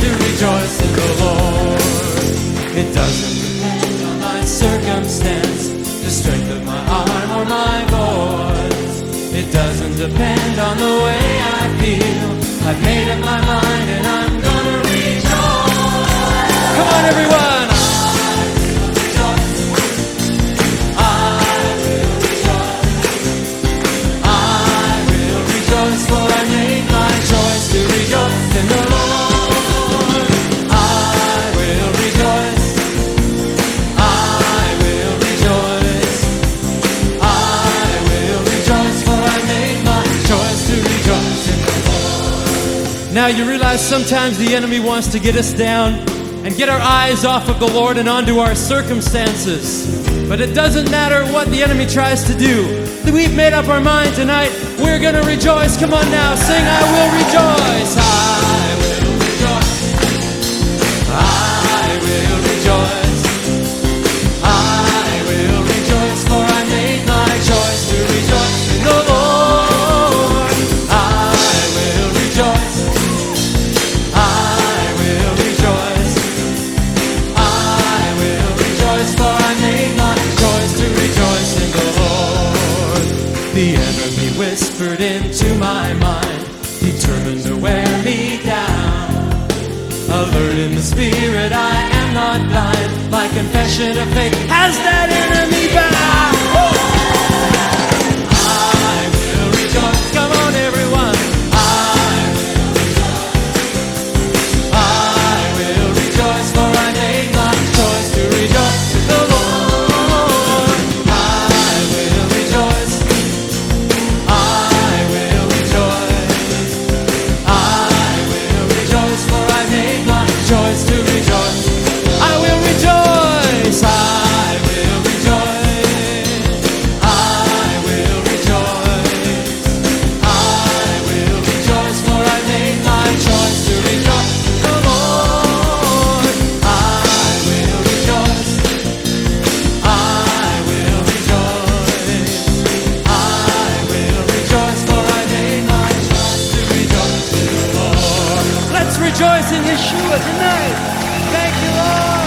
to rejoice in the Lord. It doesn't depend on my circumstance, the strength of my arm or my voice. It doesn't depend on the way I feel. I've made up my mind and I'm gonna rejoice. Come on, everyone! the Lord. Now you realize sometimes the enemy wants to get us down and get our eyes off of the Lord and onto our circumstances. But it doesn't matter what the enemy tries to do. We've made up our mind tonight. We're going to rejoice. Come on now, sing, I will whispered into my mind, determined to wear me down. Alert in the spirit, I am not blind. My confession of faith has that enemy bound. rejoice in Yeshua tonight. Thank you, Lord.